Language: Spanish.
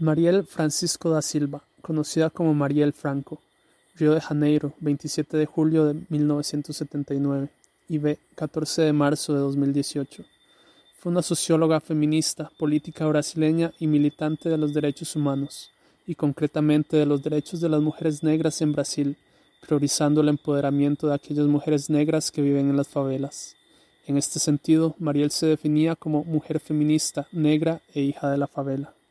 Mariel Francisco da Silva, conocida como Mariel Franco, Río de Janeiro, 27 de julio de 1979 y B, 14 de marzo de 2018. Fue una socióloga feminista, política brasileña y militante de los derechos humanos, y concretamente de los derechos de las mujeres negras en Brasil, priorizando el empoderamiento de aquellas mujeres negras que viven en las favelas. En este sentido, Mariel se definía como mujer feminista, negra e hija de la favela.